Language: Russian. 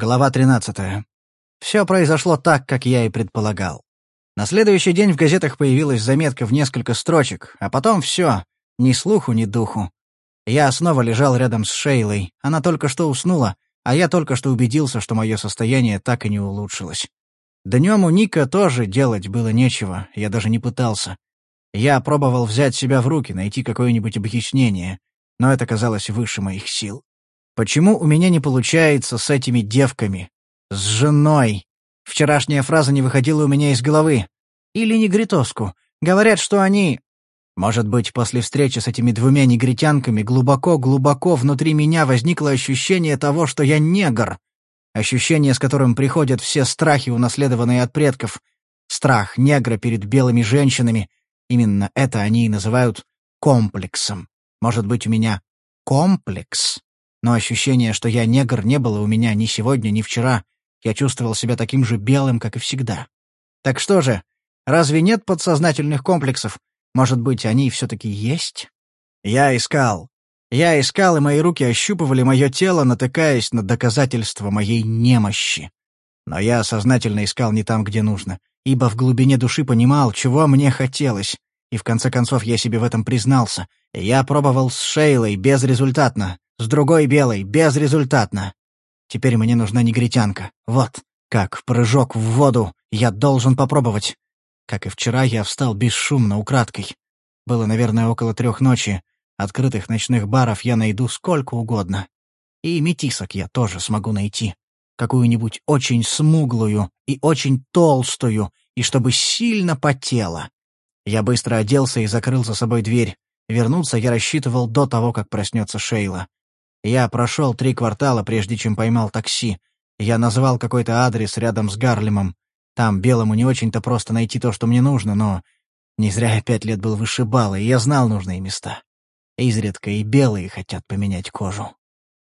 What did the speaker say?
Глава 13. Все произошло так, как я и предполагал. На следующий день в газетах появилась заметка в несколько строчек, а потом все, ни слуху, ни духу. Я снова лежал рядом с Шейлой, она только что уснула, а я только что убедился, что мое состояние так и не улучшилось. Днем у Ника тоже делать было нечего, я даже не пытался. Я пробовал взять себя в руки, найти какое-нибудь объяснение, но это казалось выше моих сил. Почему у меня не получается с этими девками? С женой? Вчерашняя фраза не выходила у меня из головы. Или негритоску. Говорят, что они... Может быть, после встречи с этими двумя негритянками глубоко-глубоко внутри меня возникло ощущение того, что я негр. Ощущение, с которым приходят все страхи, унаследованные от предков. Страх негра перед белыми женщинами. Именно это они и называют комплексом. Может быть, у меня комплекс? Но ощущение, что я негр, не было у меня ни сегодня, ни вчера. Я чувствовал себя таким же белым, как и всегда. Так что же, разве нет подсознательных комплексов? Может быть, они все-таки есть? Я искал. Я искал, и мои руки ощупывали мое тело, натыкаясь на доказательства моей немощи. Но я сознательно искал не там, где нужно, ибо в глубине души понимал, чего мне хотелось. И в конце концов я себе в этом признался. Я пробовал с Шейлой безрезультатно, с другой белой, безрезультатно. Теперь мне нужна негритянка. Вот, как прыжок в воду, я должен попробовать. Как и вчера, я встал бесшумно, украдкой. Было, наверное, около трех ночи. Открытых ночных баров я найду сколько угодно. И метисок я тоже смогу найти. Какую-нибудь очень смуглую и очень толстую, и чтобы сильно потела. Я быстро оделся и закрыл за собой дверь. Вернуться я рассчитывал до того, как проснется Шейла. Я прошел три квартала, прежде чем поймал такси. Я назвал какой-то адрес рядом с Гарлемом. Там белому не очень-то просто найти то, что мне нужно, но... Не зря я пять лет был вышибалой, и я знал нужные места. Изредка и белые хотят поменять кожу.